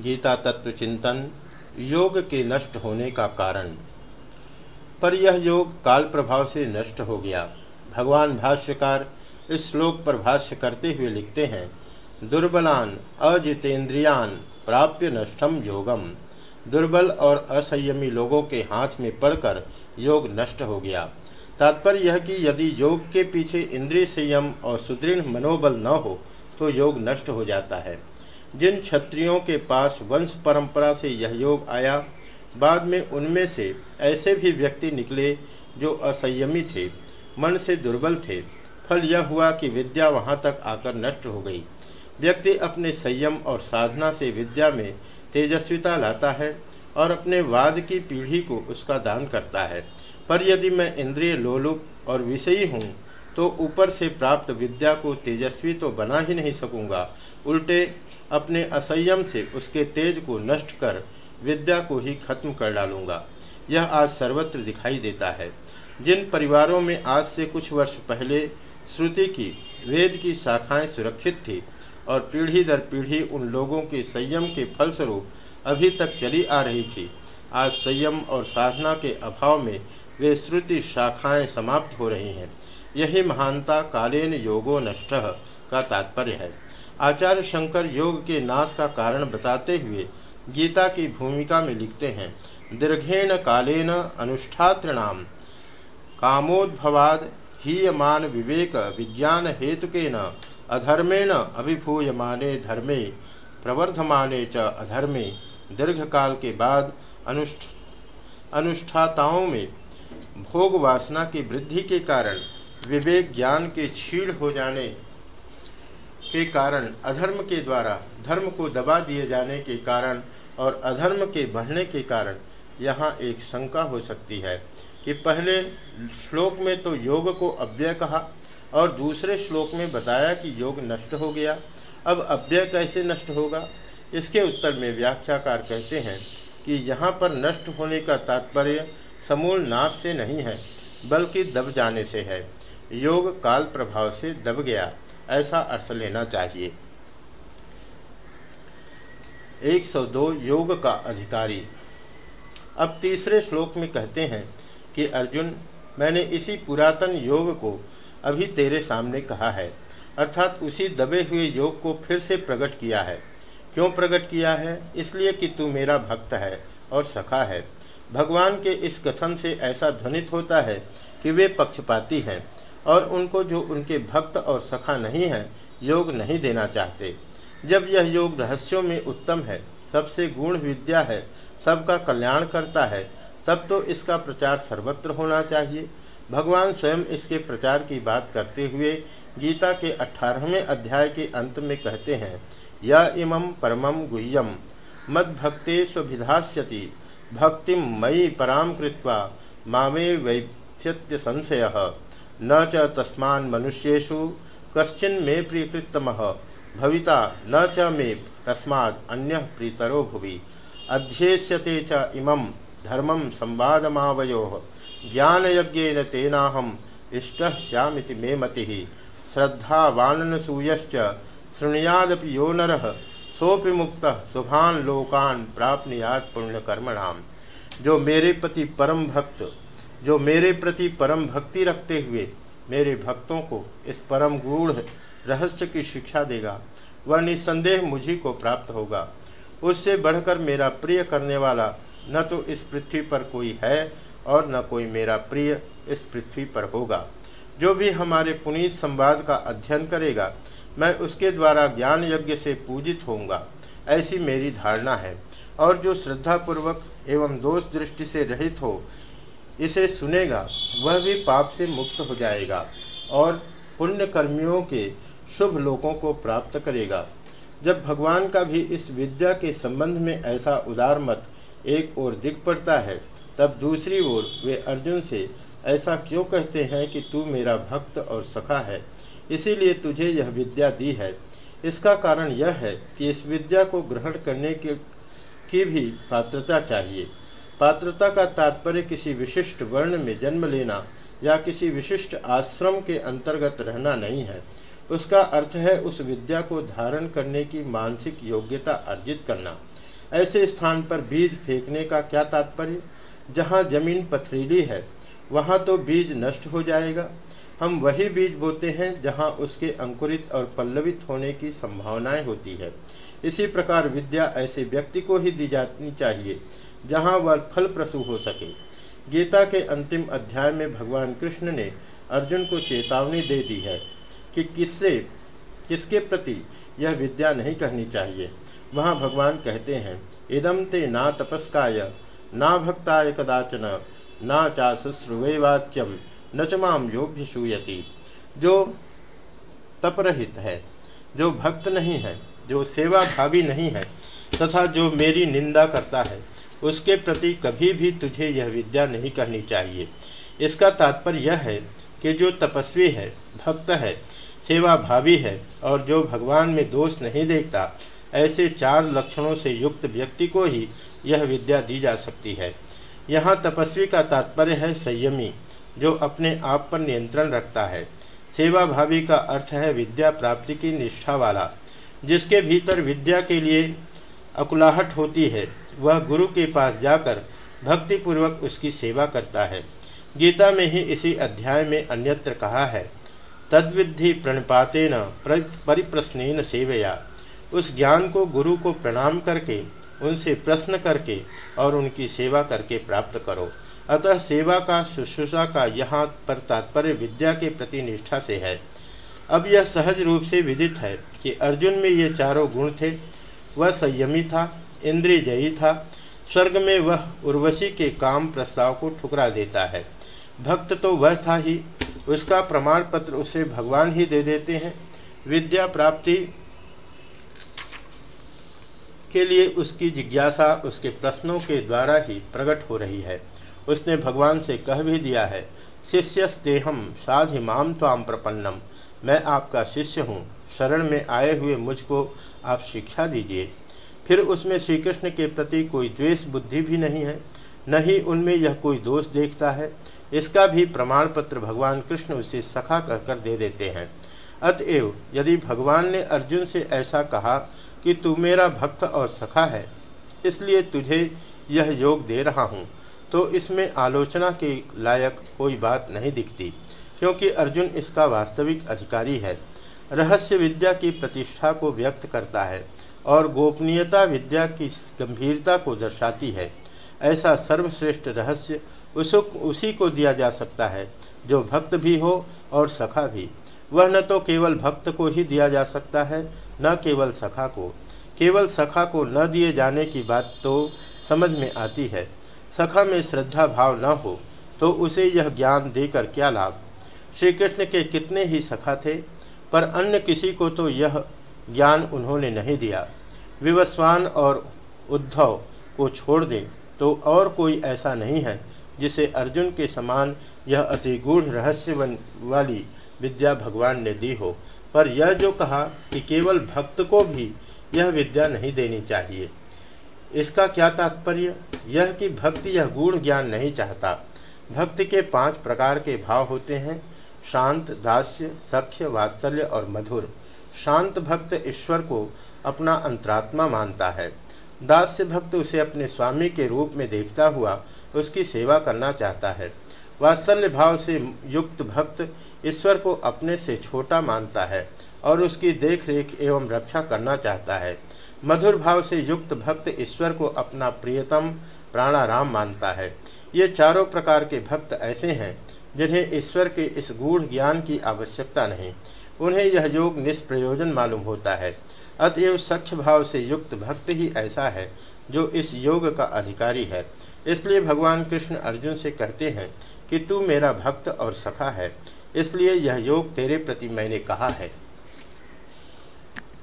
गीता तत्व चिंतन योग के नष्ट होने का कारण। पर यह योग काल प्रभाव से नष्ट हो गया। भगवान भाष्यकार इस श्लोक पर भाष्य करते हुए लिखते हैं, दुर्बलान अजितेंद्रियान प्राप्य नष्टम योगम दुर्बल और असंयमी लोगों के हाथ में पड़कर योग नष्ट हो गया। तात्पर्य यह कि यदि योग के पीछे इंद्रिय संयम और सुदृढ़ मनोबल न हो तो योग नष्ट हो जाता है। जिन क्षत्रियों के पास वंश परंपरा से यह योग आया, बाद में उनमें से ऐसे भी व्यक्ति निकले जो असंयमी थे, मन से दुर्बल थे। फल यह हुआ कि विद्या वहाँ तक आकर नष्ट हो गई। व्यक्ति अपने संयम और साधना से विद्या में तेजस्विता लाता है और अपने वाद की पीढ़ी को उसका दान करता है। पर यदि मैं इंद्रिय लोलुप और विषयी हूँ तो ऊपर से प्राप्त विद्या को तेजस्वी तो बना ही नहीं सकूँगा। उल्टे अपने असंयम से उसके तेज को नष्ट कर विद्या को ही खत्म कर डालूँगा। यह आज सर्वत्र दिखाई देता है। जिन परिवारों में आज से कुछ वर्ष पहले श्रुति की, वेद की शाखाएँ सुरक्षित थी और पीढ़ी दर पीढ़ी उन लोगों के संयम के फलस्वरूप अभी तक चली आ रही थी, आज संयम और साधना के अभाव में वे श्रुति शाखाएँ समाप्त हो रही हैं। यही महानता कालेन योगो नष्ट का तात्पर्य है। आचार्य शंकर योग के नाश का कारण बताते हुए गीता की भूमिका में लिखते हैं, दीर्घेण कालेन अनुष्ठातृणाम, कामोद्भवाद हीयमान विवेक विज्ञान हेतुकेन अधर्मेण अभिभूयमाने धर्मे, प्रवर्धमाने च अधर्मे, दीर्घकाल के बाद अनुष्ठ, अनुष्ठाताओं में भोग वासना की वृद्धि के कारण विवेक ज्ञान के छीड़ हो जाने के कारण अधर्म के द्वारा धर्म को दबा दिए जाने के कारण और अधर्म के बढ़ने के कारण यहाँ एक शंका हो सकती है कि पहले श्लोक में तो योग को अव्यय कहा और दूसरे श्लोक में बताया कि योग नष्ट हो गया। अब अव्यय कैसे नष्ट होगा? इसके उत्तर में व्याख्याकार कहते हैं कि यहाँ पर नष्ट होने का तात्पर्य समूल नाश से नहीं है, बल्कि दब जाने से है। योग काल प्रभाव से दब गया। ऐसा अर्थ लेना चाहिए। 102 योग का अधिकारी। अब तीसरे श्लोक में कहते हैं कि, अर्जुन, मैंने इसी पुरातन योग को अभी तेरे सामने कहा है। अर्थात उसी दबे हुए योग को फिर से प्रकट किया है। क्यों प्रकट किया है? इसलिए कि तू मेरा भक्त है और सखा है। भगवान के इस कथन से ऐसा ध्वनित होता है कि वे पक्षपाती हैं। और उनको जो उनके भक्त और सखा नहीं है, योग नहीं देना चाहते। जब यह योग रहस्यों में उत्तम है, सबसे गुण विद्या है, सबका कल्याण करता है, तब तो इसका प्रचार सर्वत्र होना चाहिए। भगवान स्वयं इसके प्रचार की बात करते हुए गीता के अठारहवें अध्याय के अंत में कहते हैं, य इमं परमं गुह्यम मद्भक्ते स्वभिधास्यति, भक्ति मयि पराम कृत्वा मामे वैथ्यत्य संशय। न च तस्मान् मनुष्येषु कश्चिन मे प्रियकृतम। भविता न च मे तस्माद् अन्य प्रीतरो भुवि। अध्येष्यते च इमं धर्मं संवादमावयोः। ज्ञानयज्ञेन तेनाहम् इष्टः श्यामिति मे मतिः। श्रद्धावाननसूयश्च शृणुयादपि यो नरः। सोपि मुक्त शुभान लोकान प्राप्त पुण्य कर्मणाम जो मेरे प्रति परम भक्त जो मेरे प्रति परम भक्ति रखते हुए मेरे भक्तों को इस परम गूढ़ रहस्य की शिक्षा देगा। वह निस्संदेह मुझी को प्राप्त होगा। उससे बढ़कर मेरा प्रिय करने वाला न तो इस पृथ्वी पर कोई है और न कोई मेरा प्रिय इस पृथ्वी पर होगा। जो भी हमारे पुनीत संवाद का अध्ययन करेगा, मैं उसके द्वारा ज्ञान यज्ञ से पूजित होऊँगा। ऐसी मेरी धारणा है। और जो श्रद्धापूर्वक एवं दोष दृष्टि से रहित हो इसे सुनेगा, वह भी पाप से मुक्त हो जाएगा और पुण्य कर्मियों के शुभ लोगों को प्राप्त करेगा। जब भगवान का भी इस विद्या के संबंध में ऐसा उदार मत एक ओर दिख पड़ता है, तब दूसरी ओर वे अर्जुन से, ऐसा क्यों कहते हैं कि तू मेरा भक्त और सखा है? इसीलिए तुझे यह विद्या दी है। इसका कारण यह है कि इस विद्या को ग्रहण करने के, की भी पात्रता चाहिए। पात्रता का तात्पर्य किसी विशिष्ट वर्ण में जन्म लेना या किसी विशिष्ट आश्रम के अंतर्गत रहना नहीं है। उसका अर्थ है उस विद्या को धारण करने की मानसिक योग्यता अर्जित करना। ऐसे स्थान पर बीज फेंकने का क्या तात्पर्य? जहाँ ज़मीन पथरीली है, वहाँ तो बीज नष्ट हो जाएगा। हम वही बीज बोते हैं जहाँ उसके अंकुरित और पल्लवित होने की संभावनाएँ होती है। इसी प्रकार विद्या ऐसे व्यक्ति को ही दी जानी चाहिए जहाँ वह फल प्रसू हो सके। गीता के अंतिम अध्याय में भगवान कृष्ण ने अर्जुन को चेतावनी दे दी है कि किससे, किसके प्रति यह विद्या नहीं कहनी चाहिए। वहाँ भगवान कहते हैं इदम ते ना तपस्काय, ना भक्ताय कदाचन, ना चा शुश्रुवे वाच्यम न चमाम योग्य शूयति जो तपरहित है, जो भक्त नहीं है, जो सेवा भावी नहीं है, तथा जो मेरी निंदा करता है उसके प्रति कभी भी तुझे यह विद्या नहीं कहनी चाहिए। इसका तात्पर्य यह है कि जो तपस्वी है, भक्त है सेवा भावी है और जो भगवान में दोष नहीं देखता, ऐसे चार लक्षणों से युक्त व्यक्ति को ही यह विद्या दी जा सकती है। यहाँ तपस्वी का तात्पर्य है संयमी, जो अपने आप पर नियंत्रण रखता है। सेवा भावी का अर्थ है विद्या प्राप्ति की निष्ठा वाला, जिसके भीतर विद्या के लिए अकुलाहट होती है। वह गुरु के पास जाकर भक्तिपूर्वक उसकी सेवा करता है। गीता में ही इसी अध्याय में अन्यत्र कहा है तद्विधि प्रणपातेन परिप्रश्न सेवया। उस ज्ञान को गुरु को प्रणाम करके, उनसे प्रश्न करके और उनकी सेवा करके प्राप्त करो। अतः सेवा का, शुश्रूषा का यहाँ पर तात्पर्य विद्या के प्रति निष्ठा से है। अब यह सहज रूप से विदित है कि अर्जुन में ये चारों गुण थे वह संयमी था इंद्रिय जयी था। स्वर्ग में वह उर्वशी के काम प्रस्ताव को ठुकरा देता है। भक्त तो वह था ही, उसका प्रमाण पत्र उसे भगवान ही दे देते हैं। विद्या प्राप्ति के लिए उसकी जिज्ञासा उसके प्रश्नों के द्वारा ही प्रकट हो रही है। उसने भगवान से कह भी दिया है शिष्य स्तेहम साधि माम ताम प्रपन्नम। मैं आपका शिष्य हूँ। शरण में आए हुए मुझको आप शिक्षा दीजिए। फिर उसमें श्री कृष्ण के प्रति कोई द्वेष बुद्धि भी नहीं है, न ही उनमें यह कोई दोष देखता है। इसका भी प्रमाण पत्र भगवान कृष्ण उसे सखा कहकर दे देते हैं। अतएव यदि भगवान ने अर्जुन से ऐसा कहा कि तू मेरा भक्त और सखा है, इसलिए तुझे यह योग दे रहा हूँ तो इसमें आलोचना के लायक कोई बात नहीं दिखती, क्योंकि अर्जुन इसका वास्तविक अधिकारी है। रहस्य विद्या की प्रतिष्ठा को व्यक्त करता है और गोपनीयता विद्या की गंभीरता को दर्शाती है। ऐसा सर्वश्रेष्ठ रहस्य उस उसी को दिया जा सकता है, जो भक्त भी हो और सखा भी। वह न तो केवल भक्त को ही दिया जा सकता है, न केवल सखा को। केवल सखा को न दिए जाने की बात तो समझ में आती है। सखा में श्रद्धा भाव न हो तो उसे यह ज्ञान देकर क्या लाभ? श्री कृष्ण के कितने ही सखा थे पर अन्य किसी को तो यह ज्ञान उन्होंने नहीं दिया। विवस्वान और उद्धव को छोड़ दें तो और कोई ऐसा नहीं है जिसे अर्जुन के समान यह अति गूढ़ रहस्य वाली विद्या भगवान ने दी हो। पर यह जो कहा कि केवल भक्त को भी यह विद्या नहीं देनी चाहिए, इसका क्या तात्पर्य? यह कि भक्ति यह गूढ़ ज्ञान नहीं चाहता। भक्ति के पाँच प्रकार के भाव होते हैं। शांत, दास्य, सख्य, वात्सल्य और मधुर। शांत भक्त ईश्वर को अपना अंतरात्मा मानता है। दास्य भक्त उसे अपने स्वामी के रूप में देखता हुआ उसकी सेवा करना चाहता है। वात्सल्य भाव से युक्त भक्त ईश्वर को अपने से छोटा मानता है और उसकी देख रेख एवं रक्षा करना चाहता है। मधुर भाव से युक्त भक्त ईश्वर को अपना प्रियतम प्राणाराम मानता है। ये चारों प्रकार के भक्त ऐसे हैं जिन्हें ईश्वर के इस गूढ़ ज्ञान की आवश्यकता नहीं, उन्हें यह योग निष्प्रयोजन मालूम होता है। अतएव सक्ष भाव से युक्त भक्त ही ऐसा है, जो इस योग का अधिकारी है। इसलिए भगवान कृष्ण अर्जुन से कहते हैं कि तू मेरा भक्त और सखा है, इसलिए यह योग तेरे प्रति मैंने कहा है।